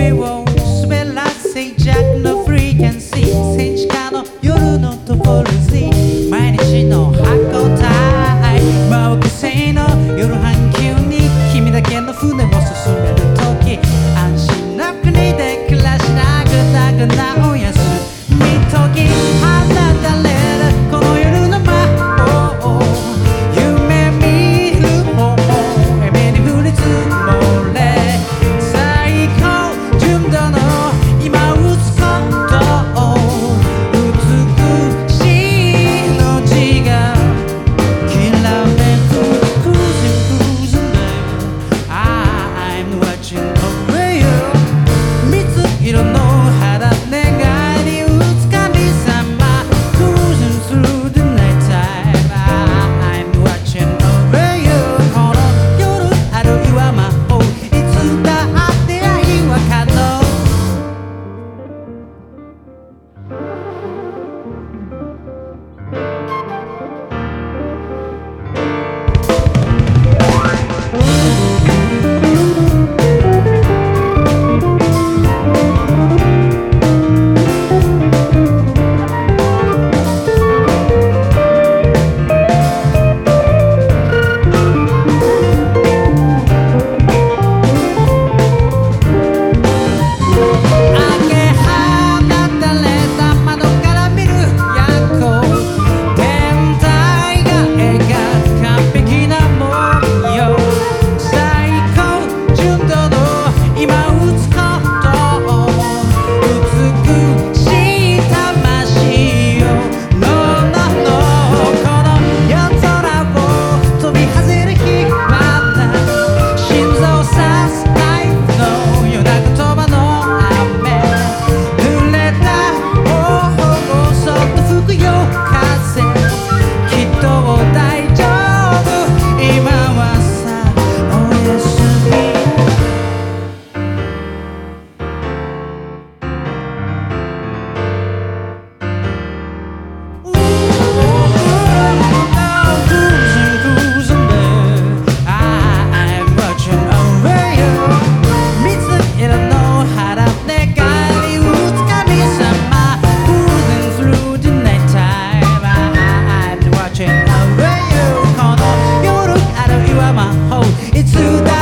we won't. It's through that.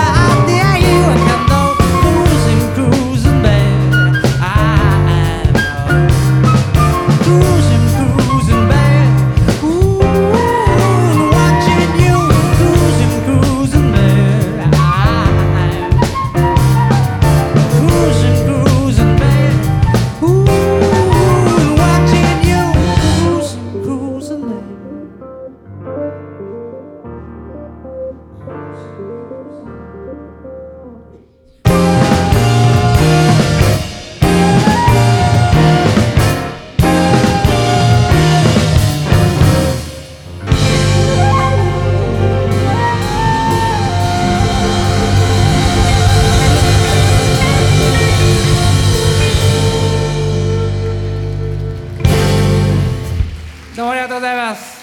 ございます。